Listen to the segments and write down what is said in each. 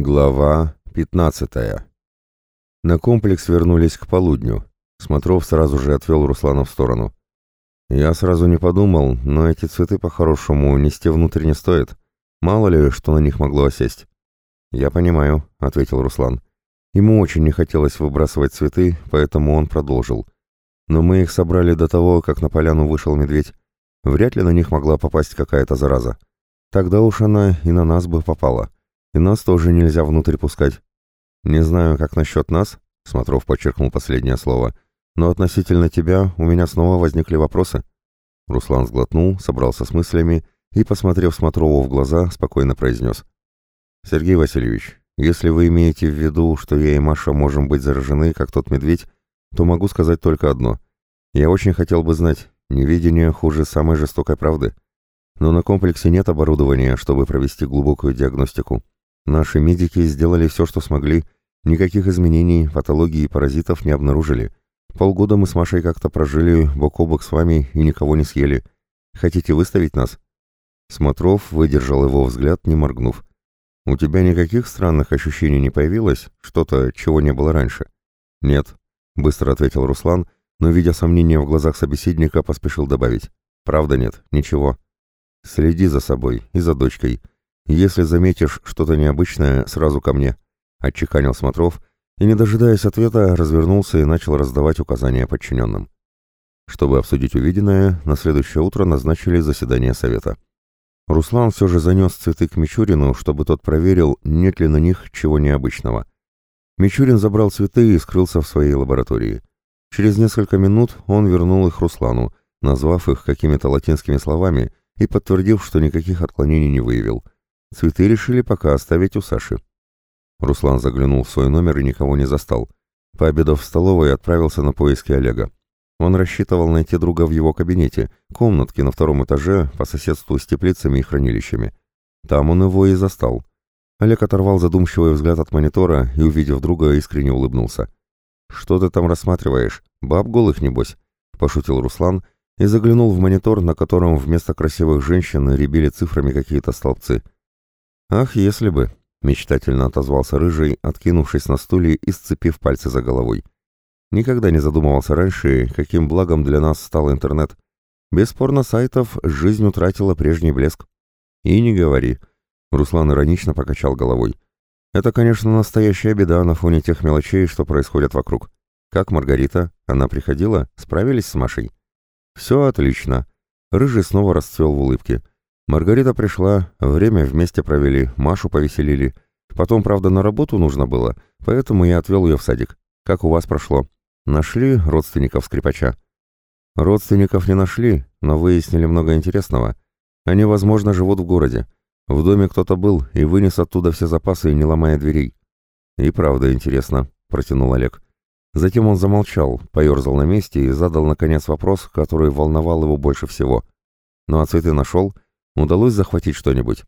Глава 15. На комплекс вернулись к полудню. Смотров сразу же отвел Руслана в сторону. Я сразу не подумал, но эти цветы по-хорошему нести внутрь не стоит. Мало ли, что на них могло осесть. «Я понимаю», — ответил Руслан. Ему очень не хотелось выбрасывать цветы, поэтому он продолжил. «Но мы их собрали до того, как на поляну вышел медведь. Вряд ли на них могла попасть какая-то зараза. Тогда уж она и на нас бы попала. И нас тоже нельзя внутрь пускать. Не знаю, как насчет нас, Смотров подчеркнул последнее слово, но относительно тебя у меня снова возникли вопросы. Руслан сглотнул, собрался с мыслями и, посмотрев Смотрову в глаза, спокойно произнес. «Сергей Васильевич, если вы имеете в виду, что я и Маша можем быть заражены, как тот медведь, то могу сказать только одно. Я очень хотел бы знать, невидение хуже самой жестокой правды. Но на комплексе нет оборудования, чтобы провести глубокую диагностику. Наши медики сделали все, что смогли, никаких изменений, патологии и паразитов не обнаружили. Полгода мы с Машей как-то прожили бок о бок с вами и никого не съели. Хотите выставить нас?» Смотров выдержал его взгляд, не моргнув. «У тебя никаких странных ощущений не появилось? Что-то, чего не было раньше?» «Нет», — быстро ответил Руслан, но, видя сомнения в глазах собеседника, поспешил добавить. «Правда нет, ничего. Следи за собой и за дочкой. «Если заметишь что-то необычное, сразу ко мне», — отчеканил Смотров, и, не дожидаясь ответа, развернулся и начал раздавать указания подчиненным. Чтобы обсудить увиденное, на следующее утро назначили заседание совета. Руслан все же занес цветы к Мичурину, чтобы тот проверил, нет ли на них чего необычного. Мичурин забрал цветы и скрылся в своей лаборатории. Через несколько минут он вернул их Руслану, назвав их какими-то латинскими словами и подтвердив, что никаких отклонений не выявил — Цветы решили пока оставить у Саши. Руслан заглянул в свой номер и никого не застал. Пообедав в столовой, отправился на поиски Олега. Он рассчитывал найти друга в его кабинете, комнатке на втором этаже, по соседству с теплицами и хранилищами. Там он его и застал. Олег оторвал задумчивый взгляд от монитора и, увидев друга, искренне улыбнулся. «Что ты там рассматриваешь? Баб голых, небось?» — пошутил Руслан и заглянул в монитор, на котором вместо красивых женщин рябили цифрами какие-то столбцы — «Ах, если бы!» — мечтательно отозвался Рыжий, откинувшись на стуле и сцепив пальцы за головой. Никогда не задумывался раньше, каким благом для нас стал интернет. Бесспорно, сайтов жизнь утратила прежний блеск. И не говори. Руслан иронично покачал головой. Это, конечно, настоящая беда на фоне тех мелочей, что происходят вокруг. Как Маргарита? Она приходила? Справились с Машей? Все отлично. Рыжий снова расцвел в улыбке. Маргарита пришла, время вместе провели, Машу повеселили. Потом, правда, на работу нужно было, поэтому я отвел ее в садик. Как у вас прошло? Нашли родственников скрипача? Родственников не нашли, но выяснили много интересного. Они, возможно, живут в городе. В доме кто-то был и вынес оттуда все запасы, не ломая дверей. И правда интересно, протянул Олег. Затем он замолчал, поерзал на месте и задал, наконец, вопрос, который волновал его больше всего. «Ну а цветы нашел?» Удалось захватить что-нибудь?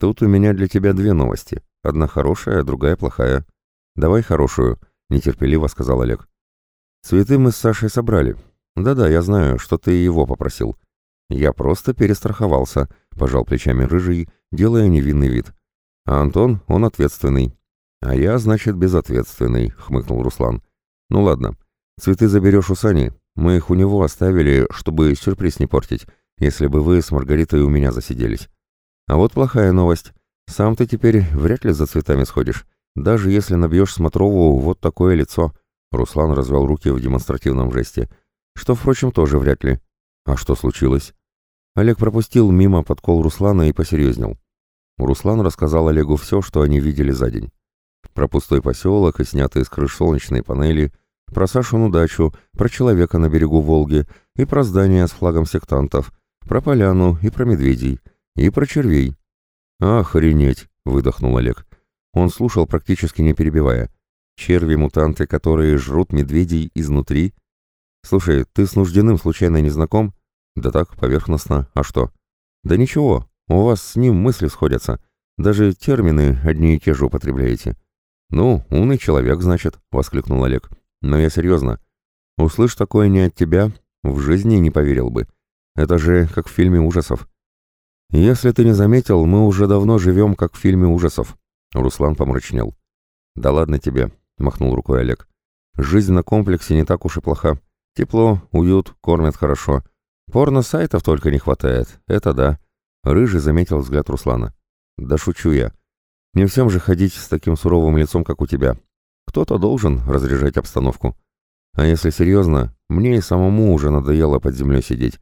Тут у меня для тебя две новости. Одна хорошая, другая плохая. Давай хорошую, нетерпеливо сказал Олег. Цветы мы с Сашей собрали. Да-да, я знаю, что ты его попросил. Я просто перестраховался, пожал плечами рыжий, делая невинный вид. А Антон, он ответственный. А я, значит, безответственный, хмыкнул Руслан. Ну ладно, цветы заберешь у Сани. Мы их у него оставили, чтобы сюрприз не портить если бы вы с Маргаритой у меня засиделись. А вот плохая новость. Сам ты теперь вряд ли за цветами сходишь, даже если набьешь Смотрову вот такое лицо. Руслан развел руки в демонстративном жесте. Что, впрочем, тоже вряд ли. А что случилось? Олег пропустил мимо подкол Руслана и посерьезнел. Руслан рассказал Олегу все, что они видели за день. Про пустой поселок и снятые с крыш солнечные панели, про Сашину дачу, про человека на берегу Волги и про здание с флагом сектантов, про поляну и про медведей, и про червей. «Охренеть!» — выдохнул Олег. Он слушал, практически не перебивая. «Черви-мутанты, которые жрут медведей изнутри?» «Слушай, ты с Нужденным случайно не знаком?» «Да так, поверхностно. А что?» «Да ничего, у вас с ним мысли сходятся. Даже термины одни и те же употребляете». «Ну, умный человек, значит», — воскликнул Олег. «Но я серьезно. Услышь такое не от тебя, в жизни не поверил бы. Это же как в фильме ужасов. Если ты не заметил, мы уже давно живем как в фильме ужасов. Руслан помрачнел. «Да ладно тебе», — махнул рукой Олег. «Жизнь на комплексе не так уж и плоха. Тепло, уют, кормят хорошо. Порно-сайтов только не хватает, это да». Рыжий заметил взгляд Руслана. «Да шучу я. Не всем же ходить с таким суровым лицом, как у тебя. Кто-то должен разряжать обстановку. А если серьезно, мне и самому уже надоело под землей сидеть.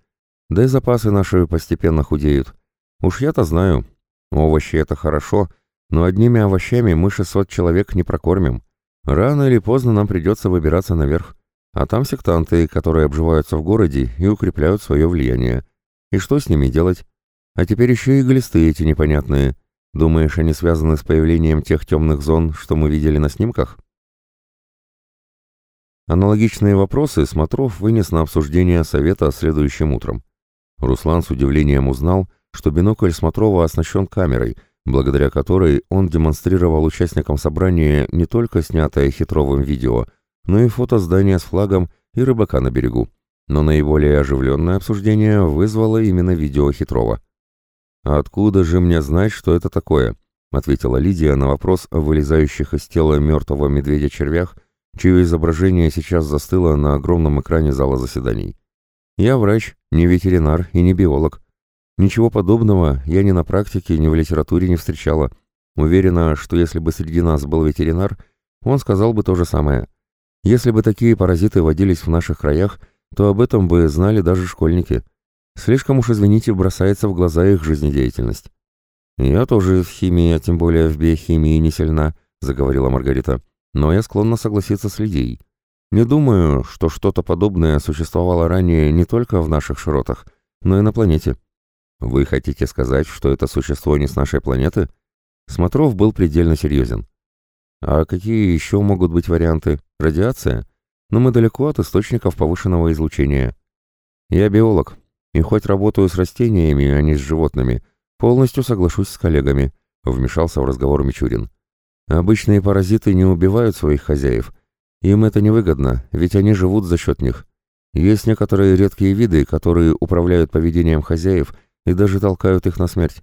Да и запасы наши постепенно худеют. Уж я-то знаю. Овощи — это хорошо, но одними овощами мы 600 человек не прокормим. Рано или поздно нам придется выбираться наверх. А там сектанты, которые обживаются в городе и укрепляют свое влияние. И что с ними делать? А теперь еще и глисты эти непонятные. Думаешь, они связаны с появлением тех темных зон, что мы видели на снимках? Аналогичные вопросы Смотров вынес на обсуждение совета следующим утром. Руслан с удивлением узнал, что бинокль Смотрова оснащен камерой, благодаря которой он демонстрировал участникам собрания не только снятое хитровым видео, но и фото здания с флагом и рыбака на берегу. Но наиболее оживленное обсуждение вызвало именно видео хитрого. «А откуда же мне знать, что это такое?» — ответила Лидия на вопрос о вылезающих из тела мертвого медведя-червях, чье изображение сейчас застыло на огромном экране зала заседаний. «Я врач, не ветеринар и не биолог. Ничего подобного я ни на практике, ни в литературе не встречала. Уверена, что если бы среди нас был ветеринар, он сказал бы то же самое. Если бы такие паразиты водились в наших краях, то об этом бы знали даже школьники». Слишком уж, извините, бросается в глаза их жизнедеятельность. «Я тоже в химии, а тем более в биохимии не сильна», — заговорила Маргарита. «Но я склонна согласиться с Лидией. Не думаю, что что-то подобное существовало ранее не только в наших широтах, но и на планете». «Вы хотите сказать, что это существо не с нашей планеты?» Смотров был предельно серьезен. «А какие еще могут быть варианты? Радиация? Но мы далеко от источников повышенного излучения. Я биолог, и хоть работаю с растениями, а не с животными, полностью соглашусь с коллегами», — вмешался в разговор Мичурин. «Обычные паразиты не убивают своих хозяев. Им это невыгодно, ведь они живут за счет них. Есть некоторые редкие виды, которые управляют поведением хозяев и даже толкают их на смерть.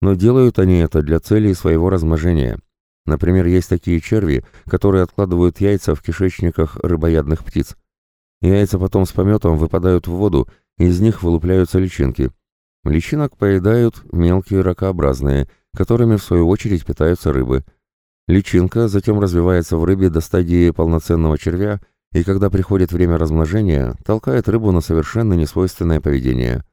Но делают они это для целей своего размножения. Например, есть такие черви, которые откладывают яйца в кишечниках рыбоядных птиц. Яйца потом с пометом выпадают в воду из них вылупляются личинки. Личинок поедают мелкие ракообразные, которыми в свою очередь питаются рыбы. Личинка затем развивается в рыбе до стадии полноценного червя, и когда приходит время размножения, толкает рыбу на совершенно несвойственное поведение.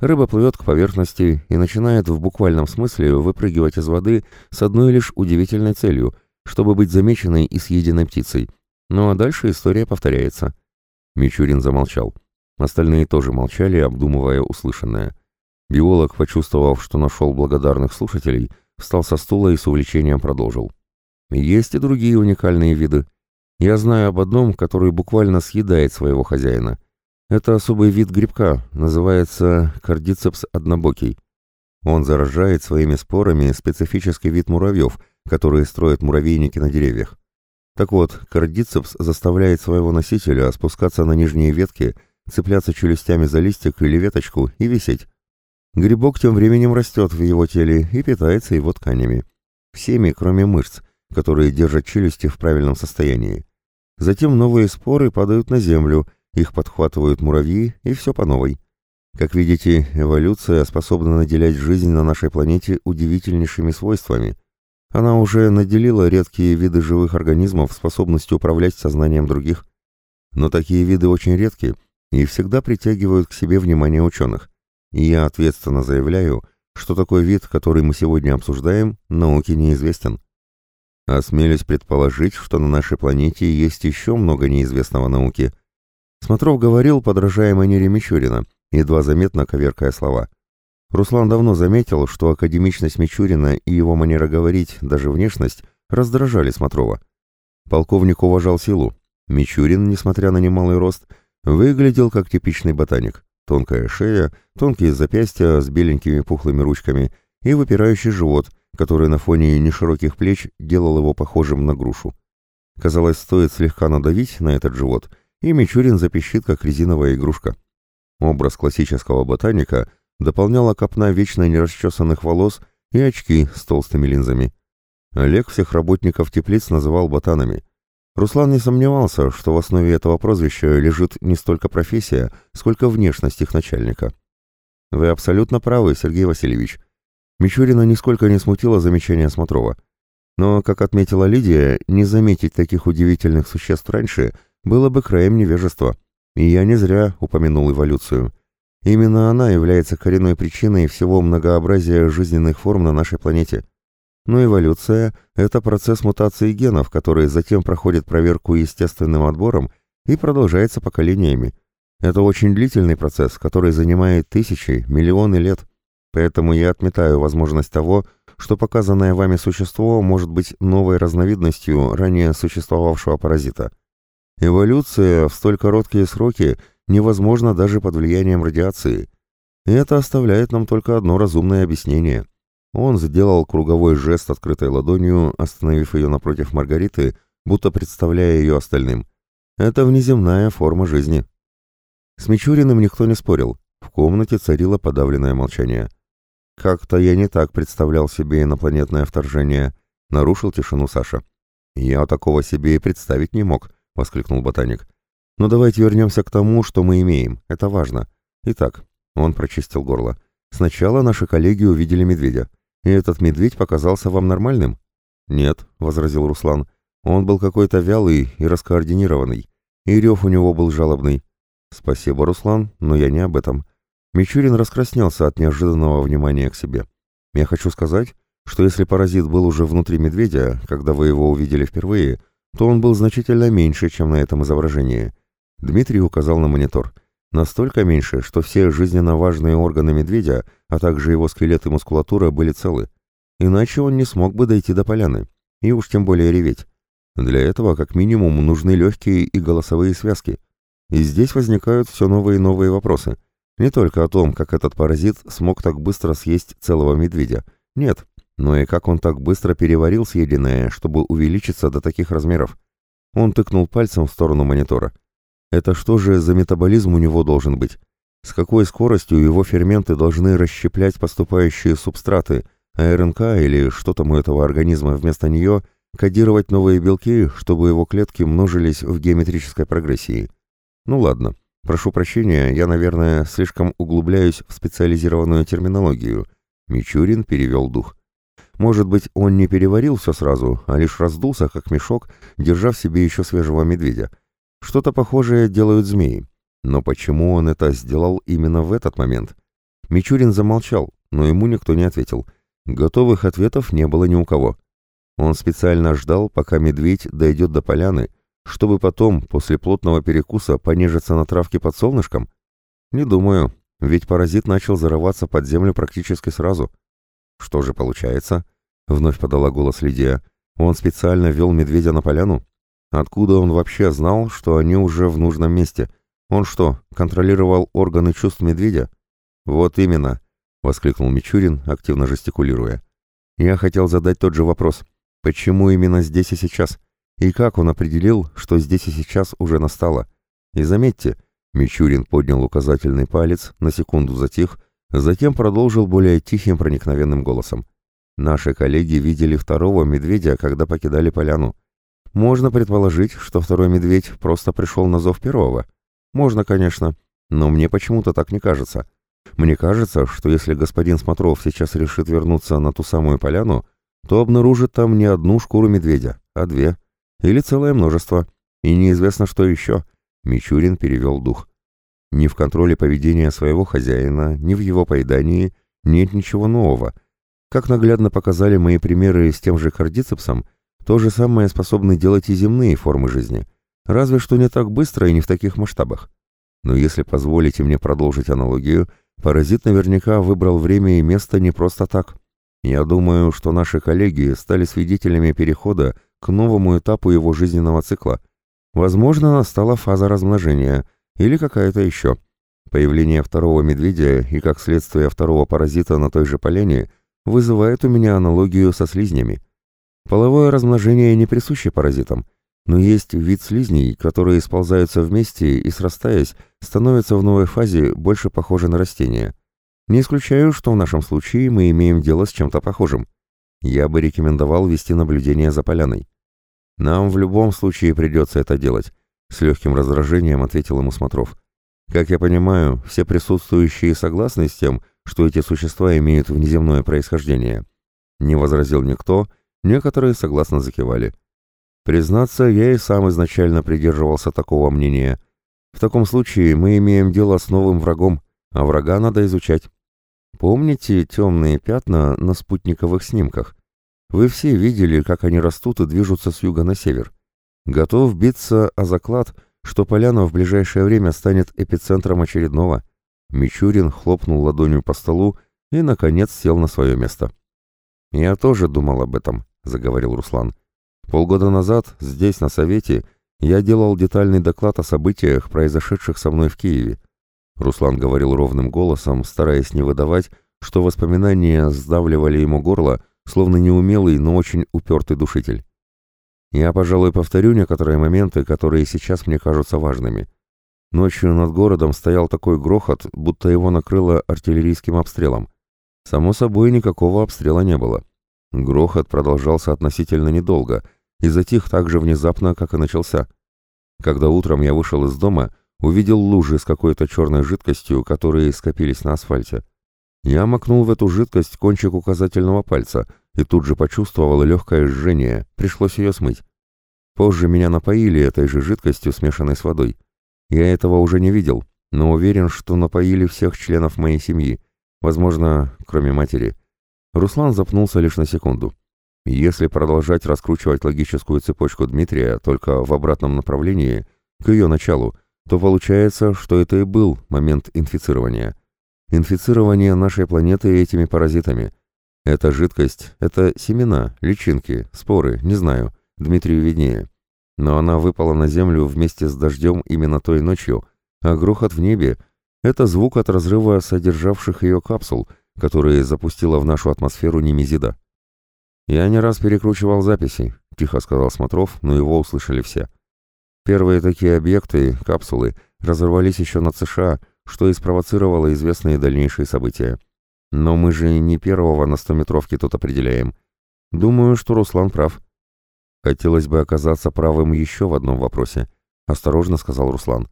Рыба плывет к поверхности и начинает в буквальном смысле выпрыгивать из воды с одной лишь удивительной целью, чтобы быть замеченной и съеденной птицей. Ну а дальше история повторяется. Мичурин замолчал. Остальные тоже молчали, обдумывая услышанное. Биолог, почувствовав, что нашел благодарных слушателей, встал со стула и с увлечением продолжил. Есть и другие уникальные виды. Я знаю об одном, который буквально съедает своего хозяина. Это особый вид грибка, называется кардицепс однобокий. Он заражает своими спорами специфический вид муравьев, которые строят муравейники на деревьях. Так вот, кардицепс заставляет своего носителя спускаться на нижние ветки – цепляться челюстями за листик или веточку и висеть. Грибок тем временем растет в его теле и питается его тканями. Всеми, кроме мышц, которые держат челюсти в правильном состоянии. Затем новые споры падают на землю, их подхватывают муравьи, и все по новой. Как видите, эволюция способна наделять жизнь на нашей планете удивительнейшими свойствами. Она уже наделила редкие виды живых организмов способностью управлять сознанием других. Но такие виды очень редки – и всегда притягивают к себе внимание ученых. И я ответственно заявляю, что такой вид, который мы сегодня обсуждаем, науке неизвестен. Осмелюсь предположить, что на нашей планете есть еще много неизвестного науки. Смотров говорил, подражая манере Мичурина, едва заметно коверкая слова. Руслан давно заметил, что академичность Мичурина и его манера говорить, даже внешность, раздражали Смотрова. Полковник уважал силу. Мичурин, несмотря на немалый рост, Выглядел как типичный ботаник. Тонкая шея, тонкие запястья с беленькими пухлыми ручками и выпирающий живот, который на фоне нешироких плеч делал его похожим на грушу. Казалось, стоит слегка надавить на этот живот, и Мичурин запищит, как резиновая игрушка. Образ классического ботаника дополняла копна вечно нерасчесанных волос и очки с толстыми линзами. Олег всех работников теплиц называл ботанами. Руслан не сомневался, что в основе этого прозвища лежит не столько профессия, сколько внешность их начальника. «Вы абсолютно правы, Сергей Васильевич». Мичурина нисколько не смутило замечание Смотрова. Но, как отметила Лидия, не заметить таких удивительных существ раньше было бы краем невежества. И я не зря упомянул эволюцию. Именно она является коренной причиной всего многообразия жизненных форм на нашей планете. Но эволюция – это процесс мутации генов, который затем проходит проверку естественным отбором и продолжается поколениями. Это очень длительный процесс, который занимает тысячи, миллионы лет. Поэтому я отметаю возможность того, что показанное вами существо может быть новой разновидностью ранее существовавшего паразита. Эволюция в столь короткие сроки невозможна даже под влиянием радиации. И это оставляет нам только одно разумное объяснение. Он сделал круговой жест открытой ладонью, остановив ее напротив Маргариты, будто представляя ее остальным. Это внеземная форма жизни. С Мичуриным никто не спорил. В комнате царило подавленное молчание. «Как-то я не так представлял себе инопланетное вторжение», — нарушил тишину Саша. «Я такого себе и представить не мог», — воскликнул ботаник. «Но давайте вернемся к тому, что мы имеем. Это важно. Итак», — он прочистил горло, — «сначала наши коллеги увидели медведя. И этот медведь показался вам нормальным?» «Нет», — возразил Руслан. «Он был какой-то вялый и раскоординированный. И рев у него был жалобный. «Спасибо, Руслан, но я не об этом». Мичурин раскраснелся от неожиданного внимания к себе. «Я хочу сказать, что если паразит был уже внутри медведя, когда вы его увидели впервые, то он был значительно меньше, чем на этом изображении». Дмитрий указал на монитор. Настолько меньше, что все жизненно важные органы медведя, а также его скелет и мускулатура были целы. Иначе он не смог бы дойти до поляны. И уж тем более реветь. Для этого, как минимум, нужны легкие и голосовые связки. И здесь возникают все новые и новые вопросы. Не только о том, как этот паразит смог так быстро съесть целого медведя. Нет, но и как он так быстро переварил съеденное, чтобы увеличиться до таких размеров. Он тыкнул пальцем в сторону монитора. Это что же за метаболизм у него должен быть? С какой скоростью его ферменты должны расщеплять поступающие субстраты, а РНК или что там у этого организма вместо нее кодировать новые белки, чтобы его клетки множились в геометрической прогрессии? Ну ладно, прошу прощения, я, наверное, слишком углубляюсь в специализированную терминологию. Мичурин перевел дух. Может быть, он не переварил все сразу, а лишь раздулся, как мешок, держа в себе еще свежего медведя. Что-то похожее делают змеи. Но почему он это сделал именно в этот момент? Мичурин замолчал, но ему никто не ответил. Готовых ответов не было ни у кого. Он специально ждал, пока медведь дойдет до поляны, чтобы потом, после плотного перекуса, понежиться на травке под солнышком? Не думаю, ведь паразит начал зарываться под землю практически сразу. Что же получается? Вновь подала голос Лидия. Он специально вел медведя на поляну? Откуда он вообще знал, что они уже в нужном месте? Он что, контролировал органы чувств медведя? Вот именно, воскликнул Мичурин, активно жестикулируя. Я хотел задать тот же вопрос. Почему именно здесь и сейчас? И как он определил, что здесь и сейчас уже настало? И заметьте, Мичурин поднял указательный палец, на секунду затих, затем продолжил более тихим проникновенным голосом. Наши коллеги видели второго медведя, когда покидали поляну. Можно предположить, что второй медведь просто пришел на зов первого. Можно, конечно, но мне почему-то так не кажется. Мне кажется, что если господин Смотров сейчас решит вернуться на ту самую поляну, то обнаружит там не одну шкуру медведя, а две. Или целое множество. И неизвестно, что еще. Мичурин перевел дух. Ни в контроле поведения своего хозяина, ни в его поедании нет ничего нового. Как наглядно показали мои примеры с тем же кардицепсом, то же самое способны делать и земные формы жизни. Разве что не так быстро и не в таких масштабах. Но если позволите мне продолжить аналогию, паразит наверняка выбрал время и место не просто так. Я думаю, что наши коллеги стали свидетелями перехода к новому этапу его жизненного цикла. Возможно, настала фаза размножения или какая-то еще. Появление второго медведя и, как следствие, второго паразита на той же поляне вызывает у меня аналогию со слизнями. Половое размножение не присуще паразитам, но есть вид слизней, которые сползаются вместе и, срастаясь, становятся в новой фазе больше похожи на растения. Не исключаю, что в нашем случае мы имеем дело с чем-то похожим. Я бы рекомендовал вести наблюдение за поляной. Нам в любом случае придется это делать, с легким раздражением ответил ему Смотров. Как я понимаю, все присутствующие согласны с тем, что эти существа имеют внеземное происхождение. Не возразил никто, некоторые согласно закивали. Признаться, я и сам изначально придерживался такого мнения. В таком случае мы имеем дело с новым врагом, а врага надо изучать. Помните темные пятна на спутниковых снимках? Вы все видели, как они растут и движутся с юга на север. Готов биться о заклад, что поляна в ближайшее время станет эпицентром очередного. Мичурин хлопнул ладонью по столу и, наконец, сел на свое место. «Я тоже думал об этом», — заговорил Руслан. «Полгода назад, здесь, на Совете, я делал детальный доклад о событиях, произошедших со мной в Киеве. Руслан говорил ровным голосом, стараясь не выдавать, что воспоминания сдавливали ему горло, словно неумелый, но очень упертый душитель. Я, пожалуй, повторю некоторые моменты, которые сейчас мне кажутся важными. Ночью над городом стоял такой грохот, будто его накрыло артиллерийским обстрелом. Само собой, никакого обстрела не было. Грохот продолжался относительно недолго и затих так же внезапно, как и начался. Когда утром я вышел из дома, увидел лужи с какой-то черной жидкостью, которые скопились на асфальте. Я макнул в эту жидкость кончик указательного пальца и тут же почувствовал легкое жжение, пришлось ее смыть. Позже меня напоили этой же жидкостью, смешанной с водой. Я этого уже не видел, но уверен, что напоили всех членов моей семьи, возможно, кроме матери. Руслан запнулся лишь на секунду. Если продолжать раскручивать логическую цепочку Дмитрия только в обратном направлении, к ее началу, то получается, что это и был момент инфицирования. Инфицирование нашей планеты этими паразитами. Эта жидкость, это семена, личинки, споры, не знаю, Дмитрию виднее. Но она выпала на Землю вместе с дождем именно той ночью, а грохот в небе — это звук от разрыва содержавших ее капсул, которые запустила в нашу атмосферу Немезида. «Я не раз перекручивал записи», — тихо сказал Смотров, но его услышали все. Первые такие объекты, капсулы, разорвались еще над США, что и спровоцировало известные дальнейшие события. Но мы же не первого на стометровке тут определяем. Думаю, что Руслан прав. Хотелось бы оказаться правым еще в одном вопросе, осторожно сказал Руслан.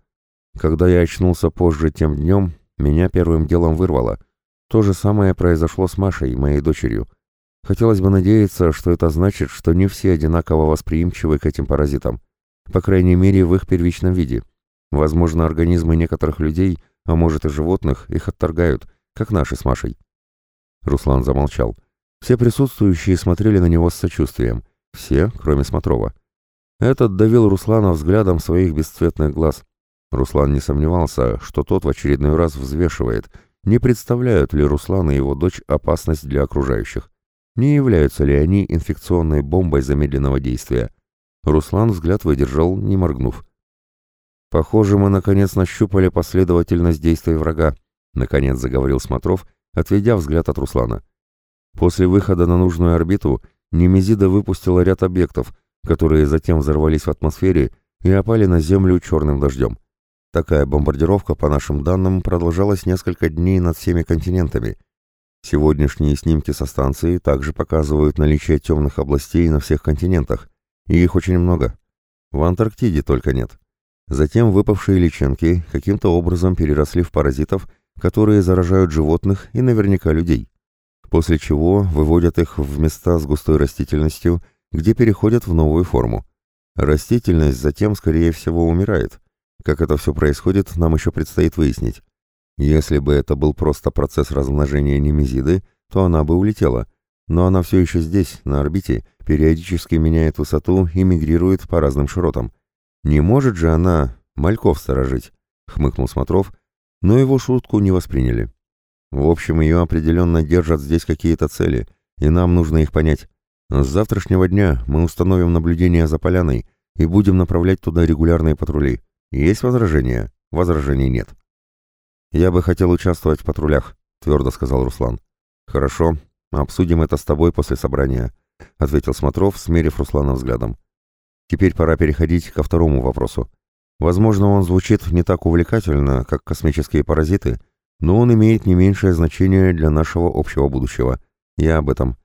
Когда я очнулся позже тем днем, меня первым делом вырвало. То же самое произошло с Машей, моей дочерью. Хотелось бы надеяться, что это значит, что не все одинаково восприимчивы к этим паразитам по крайней мере в их первичном виде. Возможно, организмы некоторых людей, а может и животных, их отторгают, как наши с Машей. Руслан замолчал. Все присутствующие смотрели на него с сочувствием. Все, кроме Смотрова. Этот давил Руслана взглядом своих бесцветных глаз. Руслан не сомневался, что тот в очередной раз взвешивает, не представляют ли Руслан и его дочь опасность для окружающих. Не являются ли они инфекционной бомбой замедленного действия? Руслан взгляд выдержал, не моргнув. «Похоже, мы наконец нащупали последовательность действий врага», — наконец заговорил Смотров, отведя взгляд от Руслана. После выхода на нужную орбиту Немезида выпустила ряд объектов, которые затем взорвались в атмосфере и опали на Землю черным дождем. Такая бомбардировка, по нашим данным, продолжалась несколько дней над всеми континентами. Сегодняшние снимки со станции также показывают наличие темных областей на всех континентах, и их очень много. В Антарктиде только нет. Затем выпавшие личинки каким-то образом переросли в паразитов, которые заражают животных и наверняка людей. После чего выводят их в места с густой растительностью, где переходят в новую форму. Растительность затем, скорее всего, умирает. Как это все происходит, нам еще предстоит выяснить. Если бы это был просто процесс размножения немезиды, то она бы улетела, но она все еще здесь, на орбите, периодически меняет высоту и мигрирует по разным широтам. Не может же она мальков сторожить, хмыкнул Смотров, но его шутку не восприняли. В общем, ее определенно держат здесь какие-то цели, и нам нужно их понять. С завтрашнего дня мы установим наблюдение за поляной и будем направлять туда регулярные патрули. Есть возражения? Возражений нет. Я бы хотел участвовать в патрулях, твердо сказал Руслан. Хорошо, «Обсудим это с тобой после собрания», — ответил Смотров, смерив Руслана взглядом. «Теперь пора переходить ко второму вопросу. Возможно, он звучит не так увлекательно, как космические паразиты, но он имеет не меньшее значение для нашего общего будущего. Я об этом.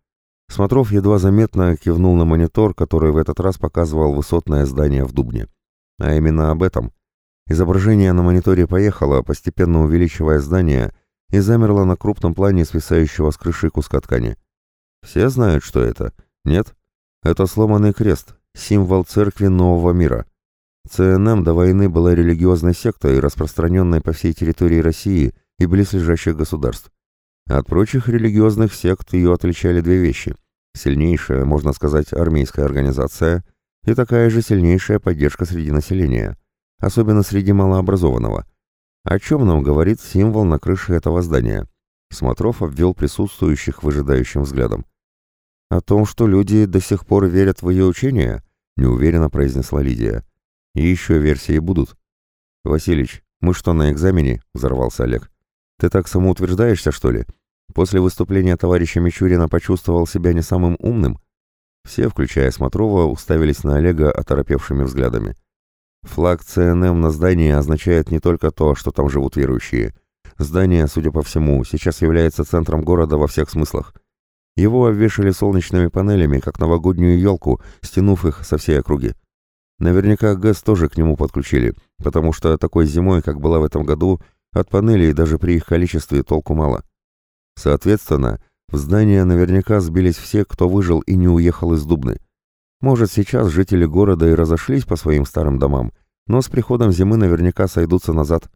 Смотров едва заметно кивнул на монитор, который в этот раз показывал высотное здание в Дубне. А именно об этом. Изображение на мониторе поехало, постепенно увеличивая здание, и замерло на крупном плане свисающего с крыши куска ткани. Все знают, что это? Нет? Это сломанный крест, символ церкви нового мира. ЦНМ до войны была религиозной сектой, распространенной по всей территории России и близлежащих государств. От прочих религиозных сект ее отличали две вещи. Сильнейшая, можно сказать, армейская организация и такая же сильнейшая поддержка среди населения, особенно среди малообразованного. О чем нам говорит символ на крыше этого здания? Смотров обвел присутствующих выжидающим взглядом. «О том, что люди до сих пор верят в ее учение?» — неуверенно произнесла Лидия. «И еще версии будут». «Василич, мы что, на экзамене?» — взорвался Олег. «Ты так самоутверждаешься, что ли? После выступления товарища Мичурина почувствовал себя не самым умным?» Все, включая Смотрова, уставились на Олега оторопевшими взглядами. Флаг ЦНМ на здании означает не только то, что там живут верующие. Здание, судя по всему, сейчас является центром города во всех смыслах. Его обвешали солнечными панелями, как новогоднюю елку, стянув их со всей округи. Наверняка ГЭС тоже к нему подключили, потому что такой зимой, как была в этом году, от панелей даже при их количестве толку мало. Соответственно, в здание наверняка сбились все, кто выжил и не уехал из Дубны. Может, сейчас жители города и разошлись по своим старым домам, но с приходом зимы наверняка сойдутся назад.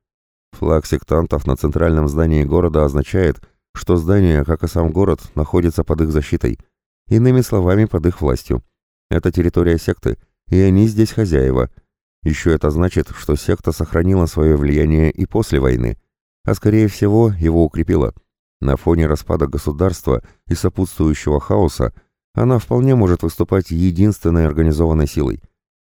Флаг сектантов на центральном здании города означает, что здание, как и сам город, находится под их защитой. Иными словами, под их властью. Это территория секты, и они здесь хозяева. Еще это значит, что секта сохранила свое влияние и после войны, а скорее всего его укрепила. На фоне распада государства и сопутствующего хаоса она вполне может выступать единственной организованной силой.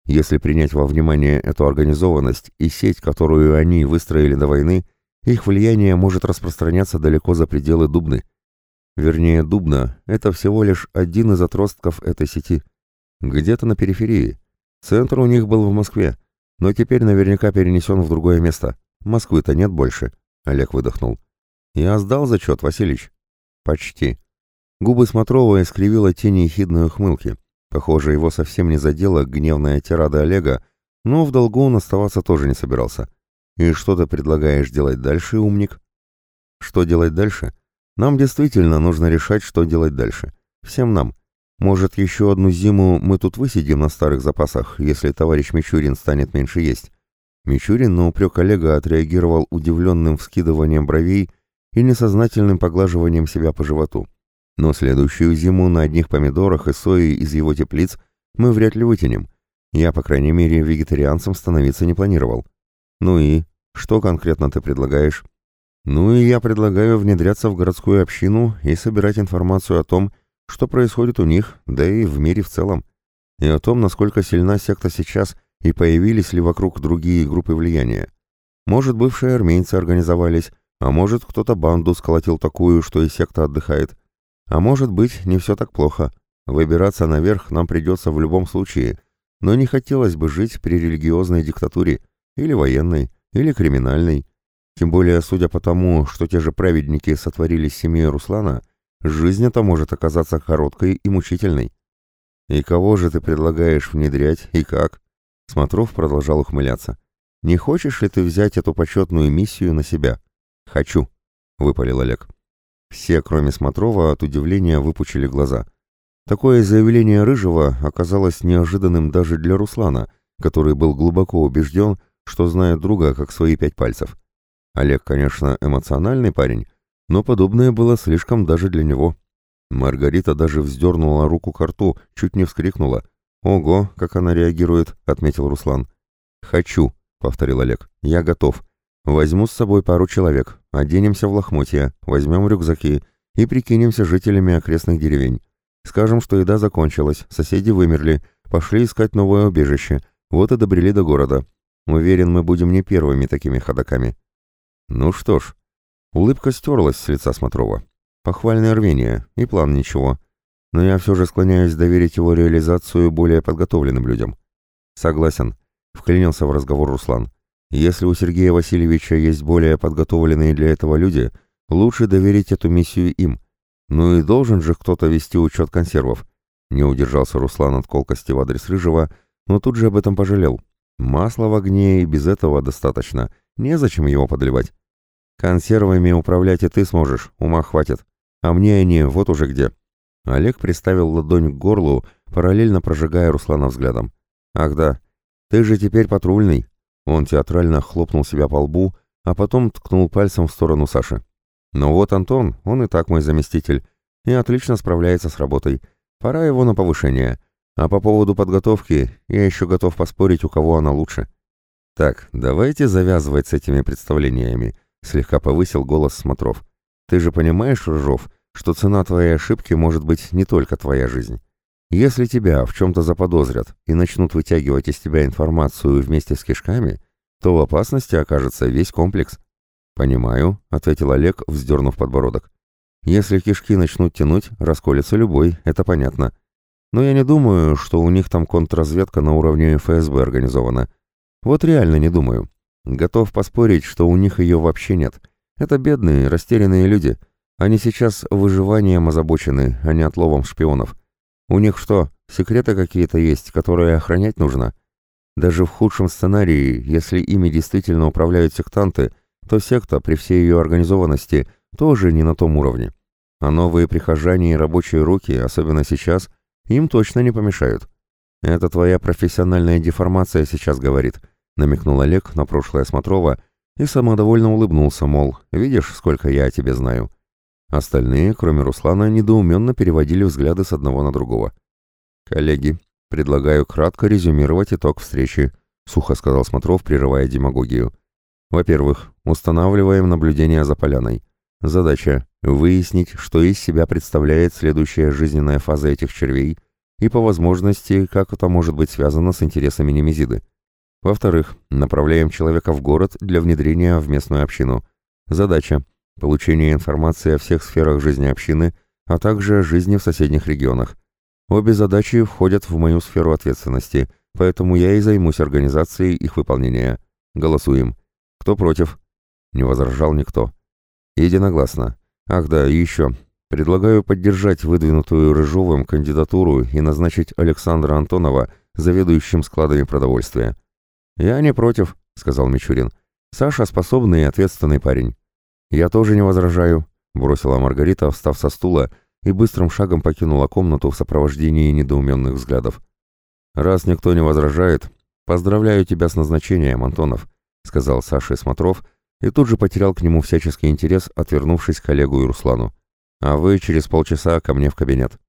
Если принять во внимание эту организованность и сеть, которую они выстроили до войны, их влияние может распространяться далеко за пределы Дубны. Вернее, Дубна – это всего лишь один из отростков этой сети. Где-то на периферии. Центр у них был в Москве, но теперь наверняка перенесен в другое место. Москвы-то нет больше, Олег выдохнул. Я сдал зачет, Василич? Почти. Губы Смотрова искривила тень ехидной ухмылки. Похоже, его совсем не задела гневная тирада Олега, но в долгу он оставаться тоже не собирался. «И что ты предлагаешь делать дальше, умник?» «Что делать дальше? Нам действительно нужно решать, что делать дальше. Всем нам. Может, еще одну зиму мы тут высидим на старых запасах, если товарищ Мичурин станет меньше есть?» Мичурин на упрек Олега отреагировал удивленным вскидыванием бровей и несознательным поглаживанием себя по животу. Но следующую зиму на одних помидорах и сои из его теплиц мы вряд ли вытянем. Я, по крайней мере, вегетарианцем становиться не планировал. Ну и, что конкретно ты предлагаешь? Ну и я предлагаю внедряться в городскую общину и собирать информацию о том, что происходит у них, да и в мире в целом, и о том, насколько сильна секта сейчас и появились ли вокруг другие группы влияния. Может, бывшие армейцы организовались, а может, кто-то банду сколотил такую, что и секта отдыхает. А может быть, не все так плохо. Выбираться наверх нам придется в любом случае, но не хотелось бы жить при религиозной диктатуре, или военной, или криминальной. Тем более, судя по тому, что те же праведники сотворили с Руслана, жизнь эта может оказаться короткой и мучительной. «И кого же ты предлагаешь внедрять и как?» Смотров продолжал ухмыляться. «Не хочешь ли ты взять эту почетную миссию на себя?» «Хочу», — выпалил Олег. Все, кроме Смотрова, от удивления выпучили глаза. Такое заявление Рыжего оказалось неожиданным даже для Руслана, который был глубоко убежден, что знает друга как свои пять пальцев. Олег, конечно, эмоциональный парень, но подобное было слишком даже для него. Маргарита даже вздернула руку к рту, чуть не вскрикнула. «Ого, как она реагирует», — отметил Руслан. «Хочу», — повторил Олег. «Я готов. Возьму с собой пару человек, оденемся в лохмотья, возьмем рюкзаки и прикинемся жителями окрестных деревень. Скажем, что еда закончилась, соседи вымерли, пошли искать новое убежище, вот и добрели до города. Уверен, мы будем не первыми такими ходаками. Ну что ж, улыбка стерлась с лица Смотрова. Похвальное рвение, и план ничего. Но я все же склоняюсь доверить его реализацию более подготовленным людям. Согласен, вклинился в разговор Руслан. Если у Сергея Васильевича есть более подготовленные для этого люди, лучше доверить эту миссию им. Ну и должен же кто-то вести учет консервов. Не удержался Руслан от колкости в адрес Рыжего, но тут же об этом пожалел. Масла в огне и без этого достаточно. Незачем его подливать. Консервами управлять и ты сможешь, ума хватит. А мне они вот уже где. Олег приставил ладонь к горлу, параллельно прожигая Руслана взглядом. «Ах да, ты же теперь патрульный!» Он театрально хлопнул себя по лбу, а потом ткнул пальцем в сторону Саши. «Ну вот Антон, он и так мой заместитель, и отлично справляется с работой. Пора его на повышение. А по поводу подготовки я еще готов поспорить, у кого она лучше». «Так, давайте завязывать с этими представлениями», — слегка повысил голос Смотров. «Ты же понимаешь, Рыжов, что цена твоей ошибки может быть не только твоя жизнь. Если тебя в чем-то заподозрят и начнут вытягивать из тебя информацию вместе с кишками, то в опасности окажется весь комплекс. «Понимаю», — ответил Олег, вздернув подбородок. «Если кишки начнут тянуть, расколется любой, это понятно. Но я не думаю, что у них там контрразведка на уровне ФСБ организована. Вот реально не думаю. Готов поспорить, что у них ее вообще нет. Это бедные, растерянные люди. Они сейчас выживанием озабочены, а не отловом шпионов. У них что, секреты какие-то есть, которые охранять нужно? Даже в худшем сценарии, если ими действительно управляют сектанты, то секта при всей ее организованности тоже не на том уровне. А новые прихожане и рабочие руки, особенно сейчас, им точно не помешают. Это твоя профессиональная деформация сейчас говорит, намекнул Олег на прошлое Смотрова и самодовольно улыбнулся, мол, видишь, сколько я о тебе знаю. Остальные, кроме Руслана, недоуменно переводили взгляды с одного на другого. «Коллеги, предлагаю кратко резюмировать итог встречи», — сухо сказал Смотров, прерывая демагогию. «Во-первых, устанавливаем наблюдение за поляной. Задача — выяснить, что из себя представляет следующая жизненная фаза этих червей и, по возможности, как это может быть связано с интересами Немезиды. Во-вторых, направляем человека в город для внедрения в местную общину. Задача — получение информации о всех сферах жизни общины, а также жизни в соседних регионах. Обе задачи входят в мою сферу ответственности, поэтому я и займусь организацией их выполнения. Голосуем. Кто против? Не возражал никто. Единогласно. Ах да, и еще. Предлагаю поддержать выдвинутую Рыжовым кандидатуру и назначить Александра Антонова заведующим складами продовольствия. «Я не против», — сказал Мичурин. «Саша способный и ответственный парень. «Я тоже не возражаю», — бросила Маргарита, встав со стула, и быстрым шагом покинула комнату в сопровождении недоуменных взглядов. «Раз никто не возражает, поздравляю тебя с назначением, Антонов», — сказал Саша Смотров, и тут же потерял к нему всяческий интерес, отвернувшись к коллегу и Руслану. «А вы через полчаса ко мне в кабинет».